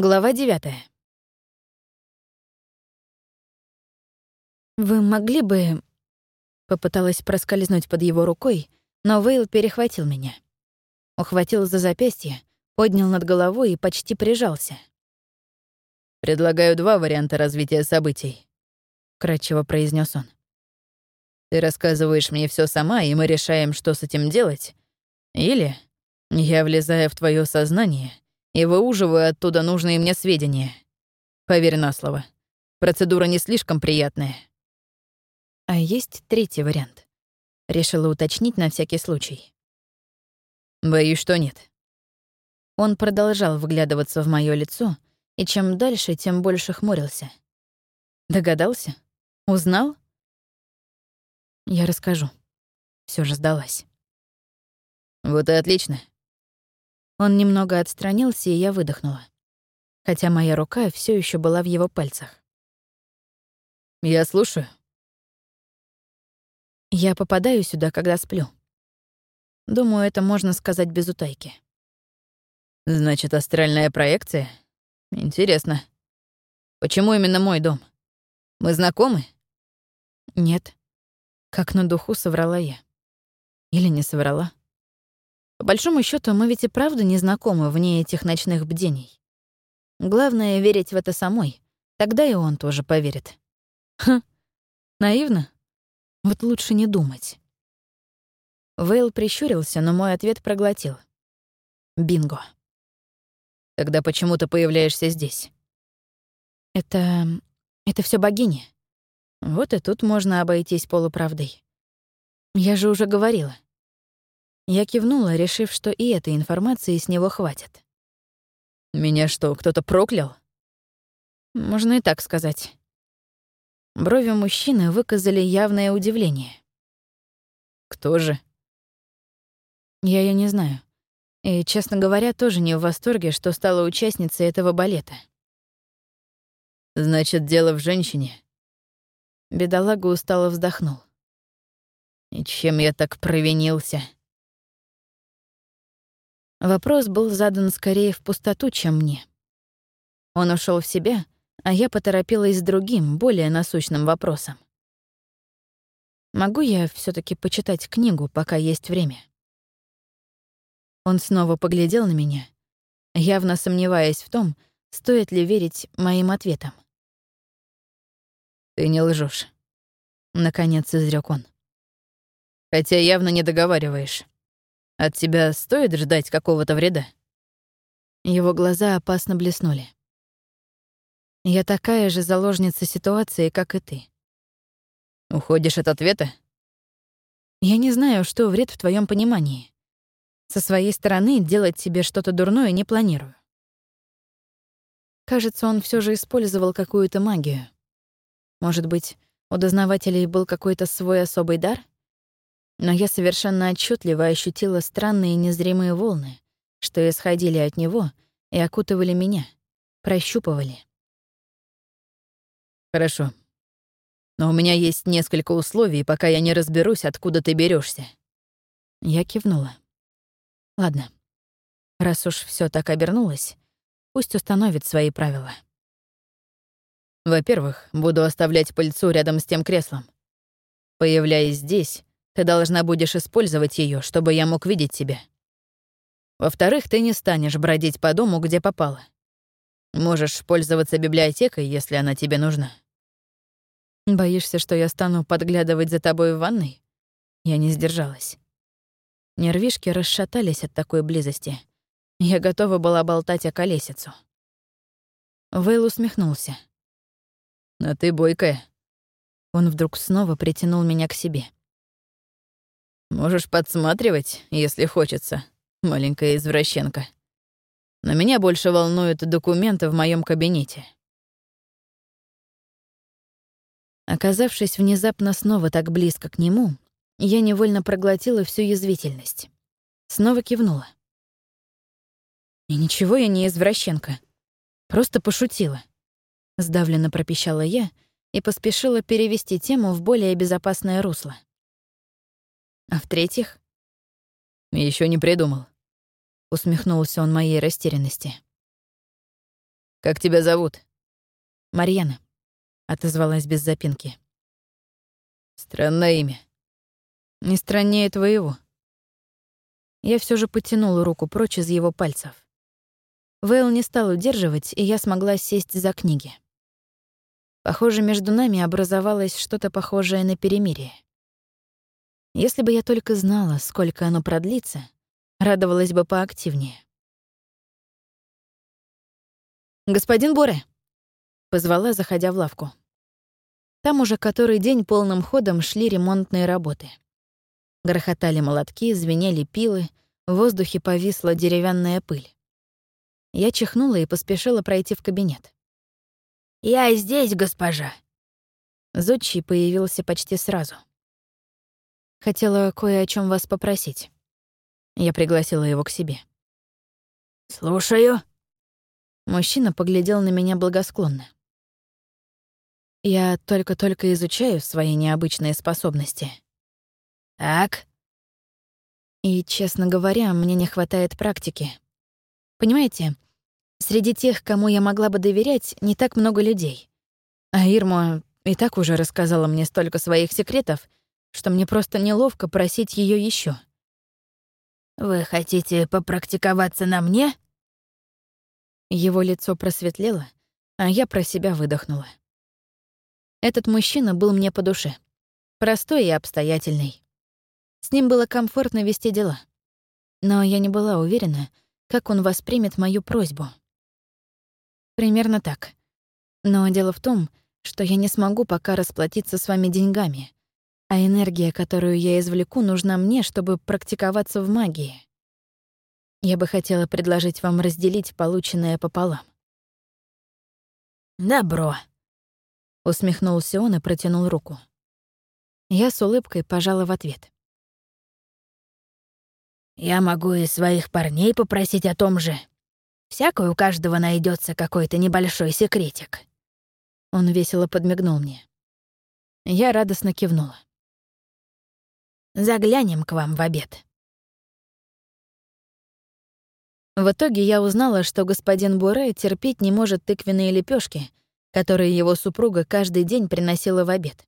Глава девятая. «Вы могли бы...» Попыталась проскользнуть под его рукой, но Вейл перехватил меня. Ухватил за запястье, поднял над головой и почти прижался. «Предлагаю два варианта развития событий», — кратчево произнес он. «Ты рассказываешь мне все сама, и мы решаем, что с этим делать. Или я влезаю в твое сознание и выуживаю оттуда нужные мне сведения. Поверь на слово, процедура не слишком приятная». А есть третий вариант. Решила уточнить на всякий случай. Боюсь, что нет. Он продолжал вглядываться в мое лицо, и чем дальше, тем больше хмурился. Догадался? Узнал? Я расскажу. Все же сдалась. Вот и отлично. Он немного отстранился, и я выдохнула. Хотя моя рука все еще была в его пальцах. Я слушаю. Я попадаю сюда, когда сплю. Думаю, это можно сказать без утайки. Значит, астральная проекция? Интересно. Почему именно мой дом? Мы знакомы? Нет. Как на духу соврала я. Или не соврала. По большому счету, мы ведь и правда не знакомы вне этих ночных бдений. Главное — верить в это самой. Тогда и он тоже поверит. Хм, наивно? Вот лучше не думать. Вейл прищурился, но мой ответ проглотил. Бинго. Тогда почему ты появляешься здесь? Это... это все богиня. Вот и тут можно обойтись полуправдой. Я же уже говорила. Я кивнула, решив, что и этой информации с него хватит. «Меня что, кто-то проклял?» Можно и так сказать. Брови мужчины выказали явное удивление. «Кто же?» Я ее не знаю. И, честно говоря, тоже не в восторге, что стала участницей этого балета. «Значит, дело в женщине?» Бедолага устало вздохнул. «И чем я так провинился?» Вопрос был задан скорее в пустоту, чем мне. Он ушел в себя, а я поторопилась с другим, более насущным вопросом. Могу я все таки почитать книгу, пока есть время? Он снова поглядел на меня, явно сомневаясь в том, стоит ли верить моим ответам. «Ты не лжешь, наконец изрек он. «Хотя явно не договариваешь. От тебя стоит ждать какого-то вреда?» Его глаза опасно блеснули. «Я такая же заложница ситуации, как и ты». «Уходишь от ответа?» «Я не знаю, что вред в твоем понимании. Со своей стороны делать себе что-то дурное не планирую». Кажется, он все же использовал какую-то магию. Может быть, у дознавателей был какой-то свой особый дар? Но я совершенно отчетливо ощутила странные незримые волны, что исходили от него и окутывали меня, прощупывали. «Хорошо. Но у меня есть несколько условий, пока я не разберусь, откуда ты берешься. Я кивнула. «Ладно. Раз уж все так обернулось, пусть установит свои правила». Во-первых, буду оставлять пыльцу рядом с тем креслом. Появляясь здесь, ты должна будешь использовать ее, чтобы я мог видеть тебя. Во-вторых, ты не станешь бродить по дому, где попала. Можешь пользоваться библиотекой, если она тебе нужна. Боишься, что я стану подглядывать за тобой в ванной? Я не сдержалась. Нервишки расшатались от такой близости. Я готова была болтать о колесицу. Вейл усмехнулся. «А ты бойкая». Он вдруг снова притянул меня к себе. Можешь подсматривать, если хочется, маленькая извращенка. Но меня больше волнуют документы в моем кабинете. Оказавшись внезапно снова так близко к нему, я невольно проглотила всю язвительность. Снова кивнула. «И ничего я не извращенка. Просто пошутила», — сдавленно пропищала я и поспешила перевести тему в более безопасное русло. А в-третьих? Еще не придумал. Усмехнулся он моей растерянности. Как тебя зовут?» «Марьяна», — отозвалась без запинки. «Странное имя». «Не страннее твоего». Я все же потянула руку прочь из его пальцев. Вейл не стал удерживать, и я смогла сесть за книги. Похоже, между нами образовалось что-то похожее на перемирие. Если бы я только знала, сколько оно продлится, радовалась бы поактивнее. «Господин Буре!» — позвала, заходя в лавку. Там уже который день полным ходом шли ремонтные работы. Грохотали молотки, звенели пилы, в воздухе повисла деревянная пыль. Я чихнула и поспешила пройти в кабинет. «Я здесь, госпожа!» Зодчий появился почти сразу. Хотела кое о чем вас попросить. Я пригласила его к себе. «Слушаю». Мужчина поглядел на меня благосклонно. Я только-только изучаю свои необычные способности. Так. И, честно говоря, мне не хватает практики. Понимаете, среди тех, кому я могла бы доверять, не так много людей. А Ирма и так уже рассказала мне столько своих секретов, что мне просто неловко просить ее еще. «Вы хотите попрактиковаться на мне?» Его лицо просветлело, а я про себя выдохнула. Этот мужчина был мне по душе. Простой и обстоятельный. С ним было комфортно вести дела. Но я не была уверена, как он воспримет мою просьбу. Примерно так. Но дело в том, что я не смогу пока расплатиться с вами деньгами, а энергия, которую я извлеку, нужна мне, чтобы практиковаться в магии. Я бы хотела предложить вам разделить полученное пополам. «Добро», — усмехнулся он и протянул руку. Я с улыбкой пожала в ответ. «Я могу и своих парней попросить о том же. Всякое у каждого найдется какой-то небольшой секретик». Он весело подмигнул мне. Я радостно кивнула. Заглянем к вам в обед». В итоге я узнала, что господин Буре терпеть не может тыквенные лепешки, которые его супруга каждый день приносила в обед.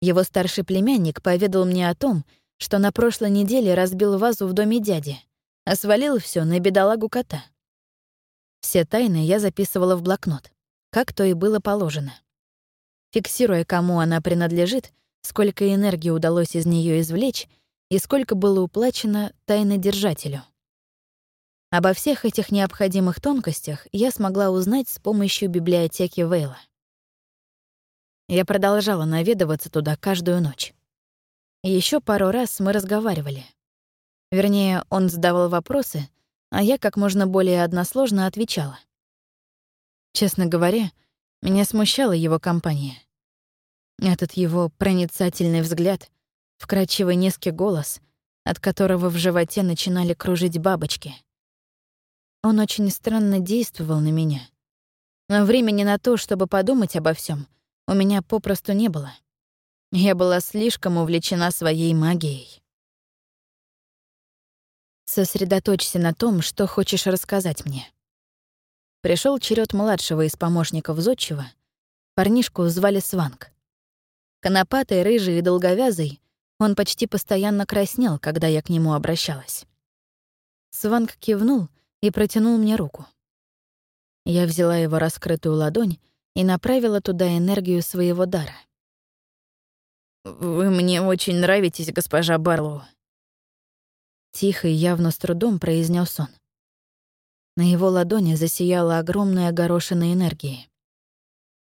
Его старший племянник поведал мне о том, что на прошлой неделе разбил вазу в доме дяди, а свалил все на бедолагу кота. Все тайны я записывала в блокнот, как то и было положено. Фиксируя, кому она принадлежит, сколько энергии удалось из нее извлечь и сколько было уплачено тайнодержателю. Обо всех этих необходимых тонкостях я смогла узнать с помощью библиотеки Вейла. Я продолжала наведываться туда каждую ночь. Еще пару раз мы разговаривали. Вернее, он задавал вопросы, а я как можно более односложно отвечала. Честно говоря, меня смущала его компания. Этот его проницательный взгляд, вкрадчивый низкий голос, от которого в животе начинали кружить бабочки. Он очень странно действовал на меня. Но времени на то, чтобы подумать обо всем, у меня попросту не было. Я была слишком увлечена своей магией. Сосредоточься на том, что хочешь рассказать мне. Пришел черед младшего из помощников Зодчего. Парнишку звали Сванг. Конопатый, рыжий и долговязый, он почти постоянно краснел, когда я к нему обращалась. Сванг кивнул и протянул мне руку. Я взяла его раскрытую ладонь и направила туда энергию своего дара. «Вы мне очень нравитесь, госпожа Барлоу», — тихо и явно с трудом произнес он. На его ладони засияла огромная горошина энергии.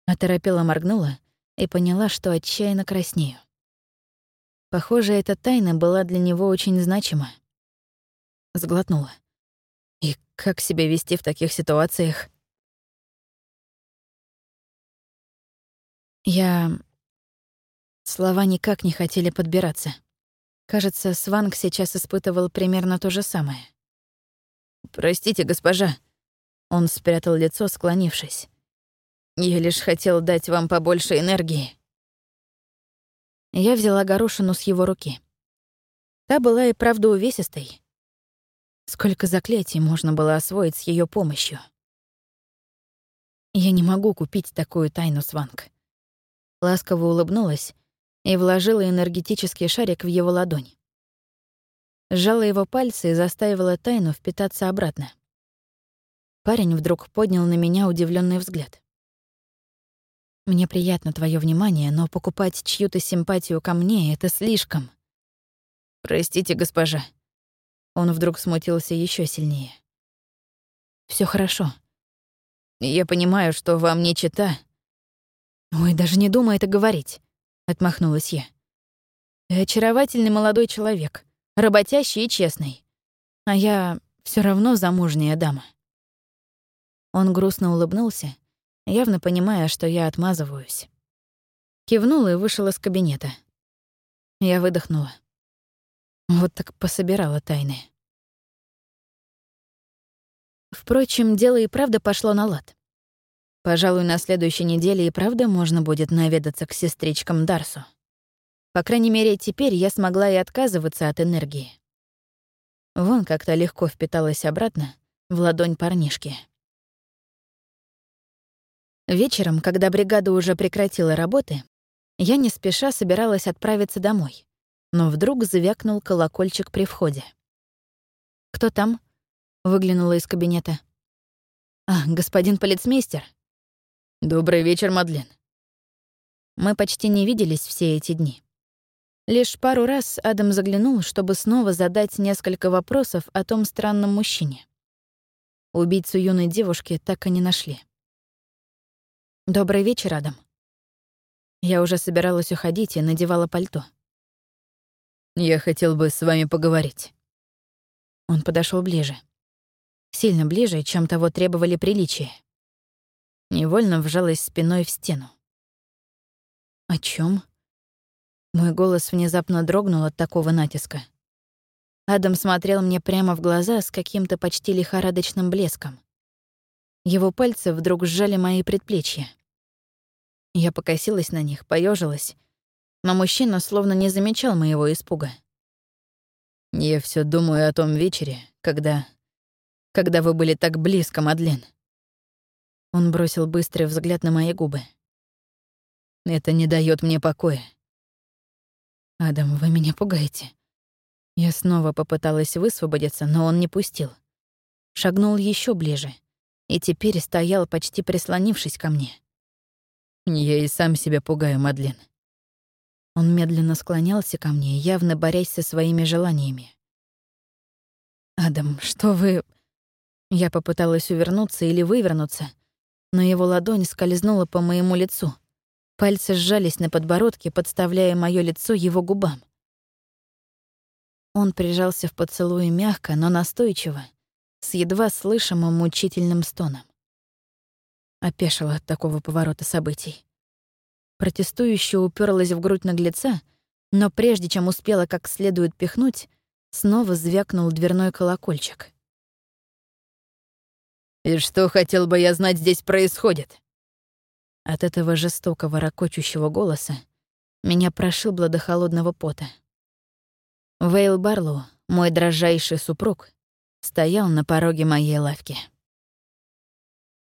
Оторопела моргнула — и поняла, что отчаянно краснею. Похоже, эта тайна была для него очень значима. Сглотнула. И как себя вести в таких ситуациях? Я... Слова никак не хотели подбираться. Кажется, Сванг сейчас испытывал примерно то же самое. «Простите, госпожа». Он спрятал лицо, склонившись. Я лишь хотел дать вам побольше энергии. Я взяла горошину с его руки. Та была и правда увесистой. Сколько заклятий можно было освоить с ее помощью. Я не могу купить такую тайну, Сванг. Ласково улыбнулась и вложила энергетический шарик в его ладонь. Сжала его пальцы и заставила тайну впитаться обратно. Парень вдруг поднял на меня удивленный взгляд. «Мне приятно твое внимание, но покупать чью-то симпатию ко мне — это слишком». «Простите, госпожа». Он вдруг смутился еще сильнее. Все хорошо. Я понимаю, что вам не чита». «Ой, даже не думай это говорить», — отмахнулась я. «Ты очаровательный молодой человек, работящий и честный. А я все равно замужняя дама». Он грустно улыбнулся, явно понимая, что я отмазываюсь. Кивнул и вышел из кабинета. Я выдохнула. Вот так пособирала тайны. Впрочем, дело и правда пошло на лад. Пожалуй, на следующей неделе и правда можно будет наведаться к сестричкам Дарсу. По крайней мере, теперь я смогла и отказываться от энергии. Вон как-то легко впиталась обратно в ладонь парнишки. Вечером, когда бригада уже прекратила работы, я не спеша собиралась отправиться домой, но вдруг завякнул колокольчик при входе. «Кто там?» — выглянула из кабинета. «А, господин полицмейстер». «Добрый вечер, Мадлен». Мы почти не виделись все эти дни. Лишь пару раз Адам заглянул, чтобы снова задать несколько вопросов о том странном мужчине. Убийцу юной девушки так и не нашли. «Добрый вечер, Адам». Я уже собиралась уходить и надевала пальто. «Я хотел бы с вами поговорить». Он подошел ближе. Сильно ближе, чем того требовали приличия. Невольно вжалась спиной в стену. «О чем? Мой голос внезапно дрогнул от такого натиска. Адам смотрел мне прямо в глаза с каким-то почти лихорадочным блеском. Его пальцы вдруг сжали мои предплечья. Я покосилась на них, поежилась, но мужчина словно не замечал моего испуга. «Я все думаю о том вечере, когда... когда вы были так близко, Мадлен». Он бросил быстрый взгляд на мои губы. «Это не дает мне покоя». «Адам, вы меня пугаете». Я снова попыталась высвободиться, но он не пустил. Шагнул еще ближе и теперь стоял, почти прислонившись ко мне. Я и сам себя пугаю, Мадлен. Он медленно склонялся ко мне, явно борясь со своими желаниями. «Адам, что вы...» Я попыталась увернуться или вывернуться, но его ладонь скользнула по моему лицу. Пальцы сжались на подбородке, подставляя моё лицо его губам. Он прижался в поцелуе мягко, но настойчиво, с едва слышимым мучительным стоном. Опешила от такого поворота событий. Протестующая уперлась в грудь наглеца, но прежде чем успела как следует пихнуть, снова звякнул дверной колокольчик. «И что, хотел бы я знать, здесь происходит?» От этого жестокого ракочущего голоса меня прошибло до холодного пота. Вейл Барлоу, мой дрожайший супруг, стоял на пороге моей лавки.